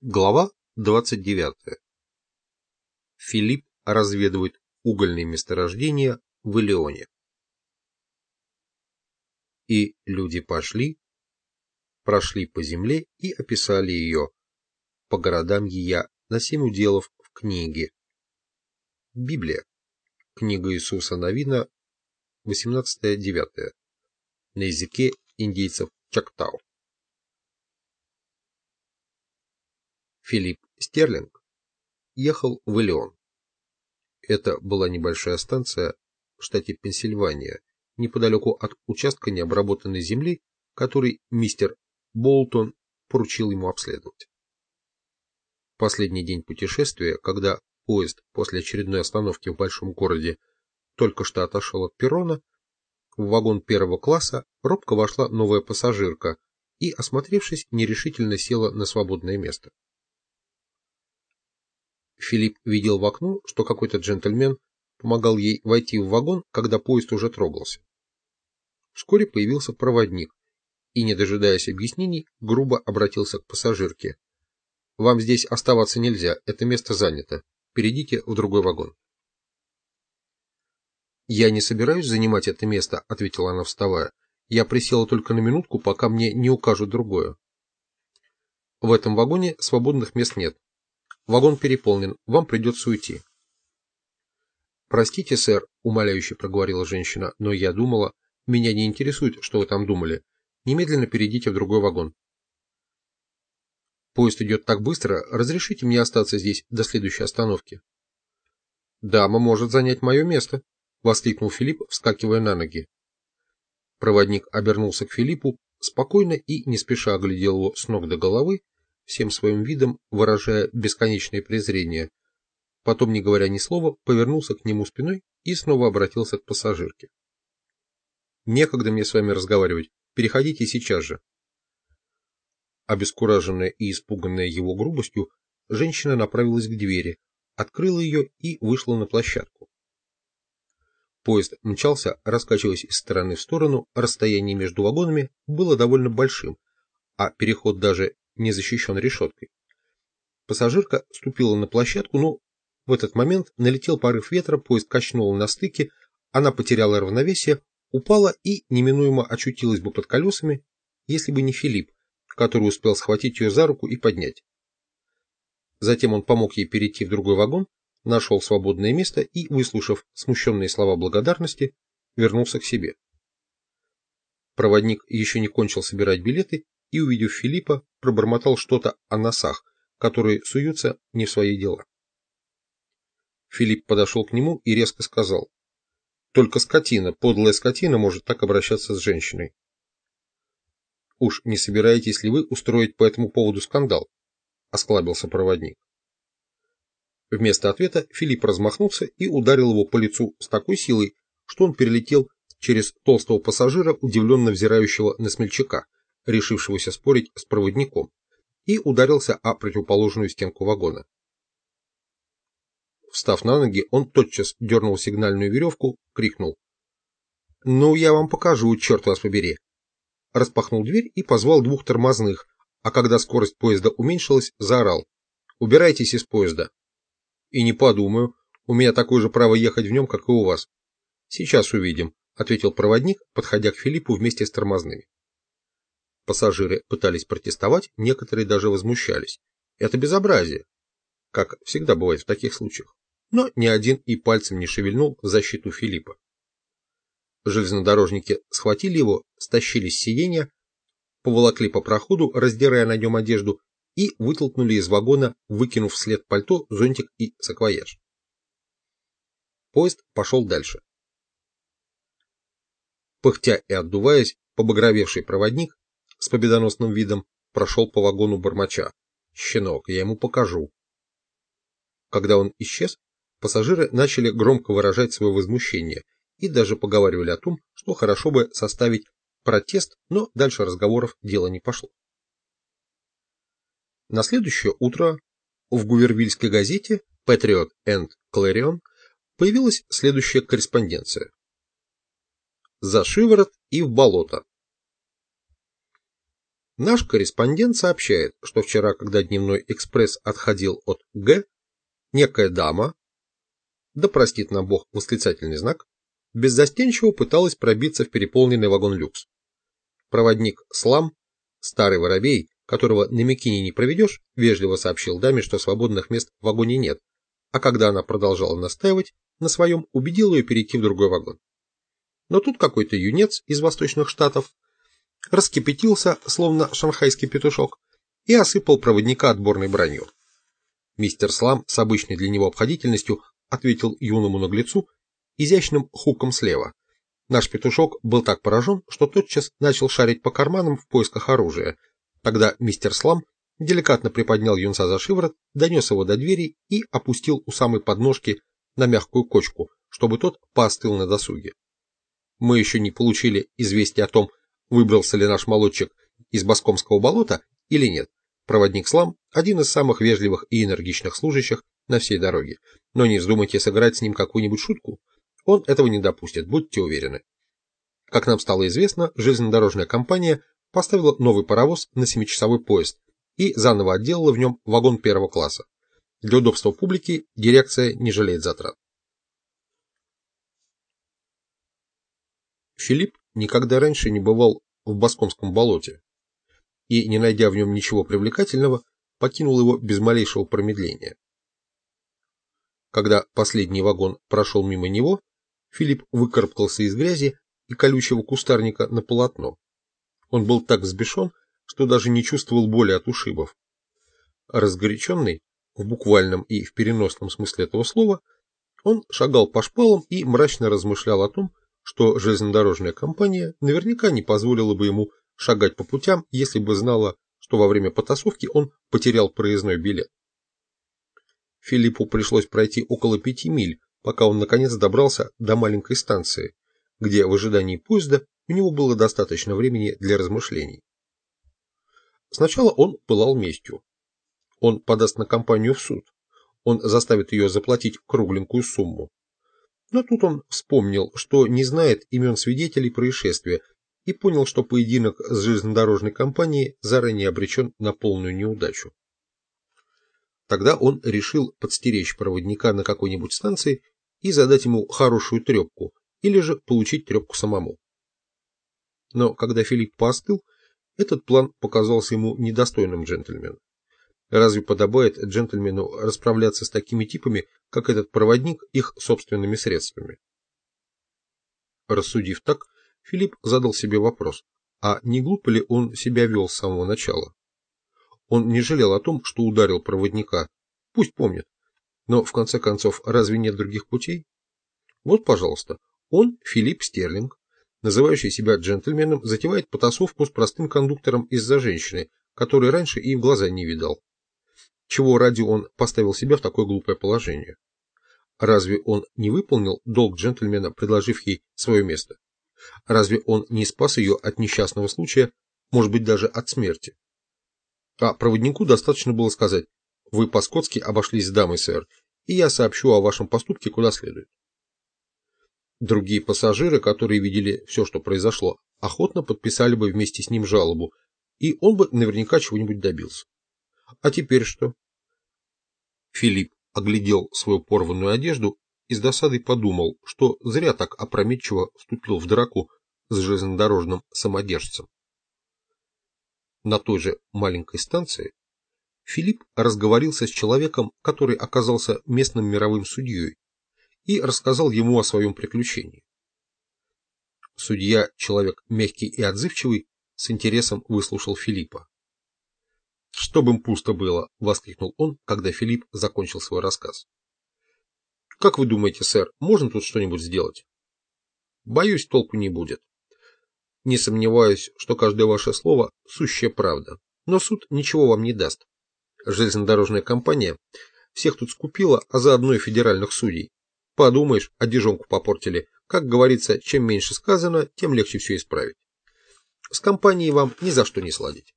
Глава 29. Филипп разведывает угольные месторождения в Илеоне. И люди пошли, прошли по земле и описали ее, по городам ее, на семь уделов в книге. Библия. Книга Иисуса Новина, 18-9. На языке индейцев Чактау. Филипп Стерлинг ехал в Элеон. Это была небольшая станция в штате Пенсильвания, неподалеку от участка необработанной земли, который мистер Болтон поручил ему обследовать. Последний день путешествия, когда поезд после очередной остановки в большом городе только что отошел от перрона, в вагон первого класса робко вошла новая пассажирка и, осмотревшись, нерешительно села на свободное место. Филипп видел в окно, что какой-то джентльмен помогал ей войти в вагон, когда поезд уже трогался. Вскоре появился проводник и, не дожидаясь объяснений, грубо обратился к пассажирке. «Вам здесь оставаться нельзя, это место занято. Перейдите в другой вагон». «Я не собираюсь занимать это место», — ответила она, вставая. «Я присела только на минутку, пока мне не укажут другое». «В этом вагоне свободных мест нет. Вагон переполнен, вам придется уйти. Простите, сэр, умоляюще проговорила женщина, но я думала, меня не интересует, что вы там думали. Немедленно перейдите в другой вагон. Поезд идет так быстро, разрешите мне остаться здесь до следующей остановки. Дама может занять мое место, воскликнул Филипп, вскакивая на ноги. Проводник обернулся к Филиппу, спокойно и не спеша оглядел его с ног до головы всем своим видом выражая бесконечное презрение. Потом, не говоря ни слова, повернулся к нему спиной и снова обратился к пассажирке. «Некогда мне с вами разговаривать. Переходите сейчас же». Обескураженная и испуганная его грубостью, женщина направилась к двери, открыла ее и вышла на площадку. Поезд мчался, раскачиваясь из стороны в сторону, расстояние между вагонами было довольно большим, а переход даже не защищен решеткой. Пассажирка ступила на площадку, но в этот момент налетел порыв ветра, поезд качнул на стыке, она потеряла равновесие, упала и неминуемо очутилась бы под колесами, если бы не Филипп, который успел схватить ее за руку и поднять. Затем он помог ей перейти в другой вагон, нашел свободное место и, выслушав смущенные слова благодарности, вернулся к себе. Проводник еще не кончил собирать билеты и, увидев Филиппа, пробормотал что-то о носах, которые суются не в свои дела. Филипп подошел к нему и резко сказал, «Только скотина, подлая скотина может так обращаться с женщиной». «Уж не собираетесь ли вы устроить по этому поводу скандал?» – осклабился проводник. Вместо ответа Филипп размахнулся и ударил его по лицу с такой силой, что он перелетел через толстого пассажира, удивленно взирающего на смельчака, решившегося спорить с проводником, и ударился о противоположную стенку вагона. Встав на ноги, он тотчас дернул сигнальную веревку, крикнул. «Ну, я вам покажу, черт вас побери!» Распахнул дверь и позвал двух тормозных, а когда скорость поезда уменьшилась, заорал. «Убирайтесь из поезда!» «И не подумаю, у меня такое же право ехать в нем, как и у вас». «Сейчас увидим», — ответил проводник, подходя к Филиппу вместе с тормозными. Пассажиры пытались протестовать, некоторые даже возмущались. Это безобразие, как всегда бывает в таких случаях. Но ни один и пальцем не шевельнул в защиту Филиппа. Железнодорожники схватили его, стащили с сиденья, поволокли по проходу, раздирая на нем одежду, и вытолкнули из вагона, выкинув вслед пальто, зонтик и саквояж. Поезд пошел дальше. Пыхтя и отдуваясь, побагровевший проводник с победоносным видом прошел по вагону бормоча. «Щенок, я ему покажу». Когда он исчез, пассажиры начали громко выражать свое возмущение и даже поговаривали о том, что хорошо бы составить протест, но дальше разговоров дело не пошло. На следующее утро в гувервильской газете Patriot and Clarion появилась следующая корреспонденция. За шиворот и в болото. Наш корреспондент сообщает, что вчера, когда дневной экспресс отходил от Г, некая дама, да простит нам Бог восклицательный знак, беззастенчиво пыталась пробиться в переполненный вагон люкс. Проводник Слам, старый воробей, которого на Микине не проведешь, вежливо сообщил даме, что свободных мест в вагоне нет, а когда она продолжала настаивать на своем, убедил ее перейти в другой вагон. Но тут какой-то юнец из восточных штатов раскипятился, словно шанхайский петушок, и осыпал проводника отборной бранью. Мистер Слам с обычной для него обходительностью ответил юному наглецу изящным хуком слева. Наш петушок был так поражен, что тотчас начал шарить по карманам в поисках оружия. Тогда мистер Слам деликатно приподнял юнца за шиворот, донес его до двери и опустил у самой подножки на мягкую кочку, чтобы тот поостыл на досуге. Мы еще не получили известия о том, выбрался ли наш молодчик из Баскомского болота или нет. Проводник Слам – один из самых вежливых и энергичных служащих на всей дороге. Но не вздумайте сыграть с ним какую-нибудь шутку. Он этого не допустит, будьте уверены. Как нам стало известно, железнодорожная компания поставила новый паровоз на 7-часовой поезд и заново отделала в нем вагон первого класса. Для удобства публики дирекция не жалеет затрат. Филипп никогда раньше не бывал в Баскомском болоте и, не найдя в нем ничего привлекательного, покинул его без малейшего промедления. Когда последний вагон прошел мимо него, Филипп выкарабкался из грязи и колючего кустарника на полотно. Он был так взбешен, что даже не чувствовал боли от ушибов. Разгоряченный, в буквальном и в переносном смысле этого слова, он шагал по шпалам и мрачно размышлял о том, что железнодорожная компания наверняка не позволила бы ему шагать по путям, если бы знала, что во время потасовки он потерял проездной билет. Филиппу пришлось пройти около пяти миль, пока он наконец добрался до маленькой станции, где в ожидании поезда у него было достаточно времени для размышлений. Сначала он пылал местью. Он подаст на компанию в суд. Он заставит ее заплатить кругленькую сумму. Но тут он вспомнил, что не знает имен свидетелей происшествия и понял, что поединок с железнодорожной компанией заранее обречен на полную неудачу. Тогда он решил подстеречь проводника на какой-нибудь станции и задать ему хорошую трепку, или же получить трепку самому. Но когда Филипп поостыл, этот план показался ему недостойным джентльмена. Разве подобает джентльмену расправляться с такими типами, как этот проводник, их собственными средствами? Рассудив так, Филипп задал себе вопрос, а не глупо ли он себя вел с самого начала? Он не жалел о том, что ударил проводника. Пусть помнит. Но, в конце концов, разве нет других путей? Вот, пожалуйста, он, Филипп Стерлинг, называющий себя джентльменом, затевает потасовку с простым кондуктором из-за женщины, которой раньше и в глаза не видал. Чего ради он поставил себя в такое глупое положение? Разве он не выполнил долг джентльмена, предложив ей свое место? Разве он не спас ее от несчастного случая, может быть даже от смерти? А проводнику достаточно было сказать, вы по-скотски обошлись с дамой, сэр, и я сообщу о вашем поступке куда следует. Другие пассажиры, которые видели все, что произошло, охотно подписали бы вместе с ним жалобу, и он бы наверняка чего-нибудь добился. А теперь что? Филипп оглядел свою порванную одежду и с досадой подумал, что зря так опрометчиво вступил в драку с железнодорожным самодержцем. На той же маленькой станции Филипп разговорился с человеком, который оказался местным мировым судьей, и рассказал ему о своем приключении. Судья, человек мягкий и отзывчивый, с интересом выслушал Филиппа. «Чтоб им пусто было!» — воскликнул он, когда Филипп закончил свой рассказ. «Как вы думаете, сэр, можно тут что-нибудь сделать?» «Боюсь, толку не будет. Не сомневаюсь, что каждое ваше слово – сущая правда. Но суд ничего вам не даст. Железнодорожная компания всех тут скупила, а заодно и федеральных судей. Подумаешь, одежонку попортили. Как говорится, чем меньше сказано, тем легче все исправить. С компанией вам ни за что не сладить.